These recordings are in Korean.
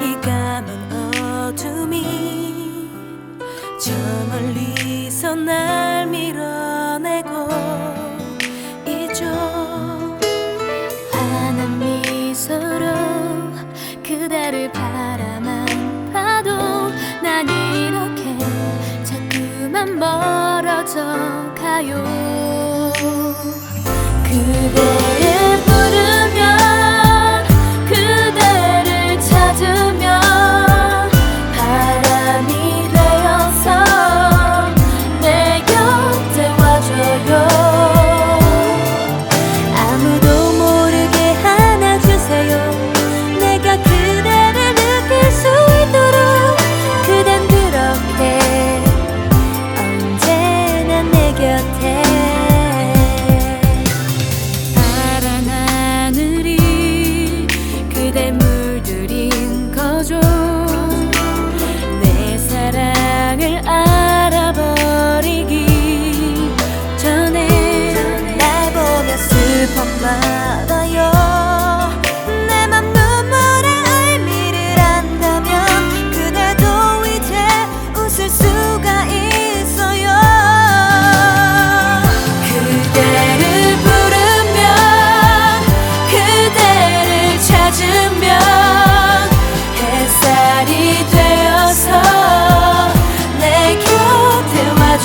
이 까만 어둠이 저 멀리서 날 밀어내고 이죠. 환한 미소로 그대를 바라만 봐도 난 이렇게 자꾸만 멀어져 가요. 그대의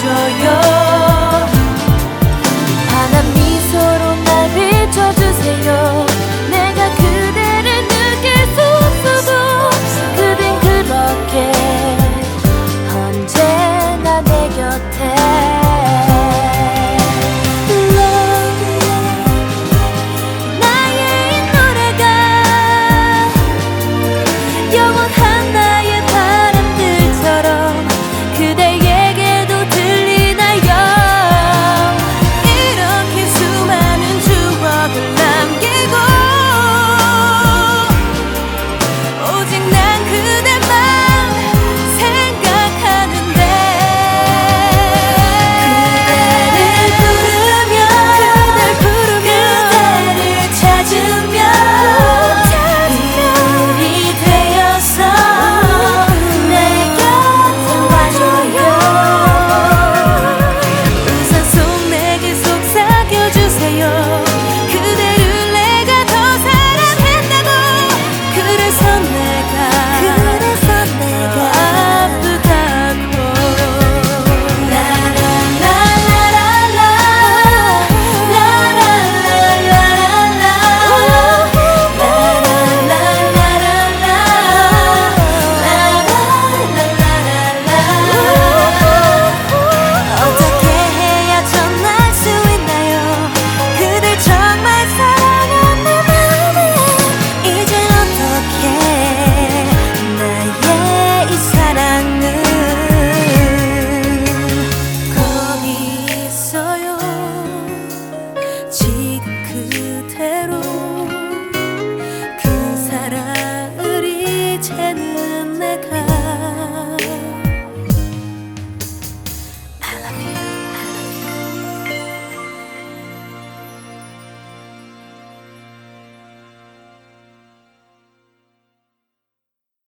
show could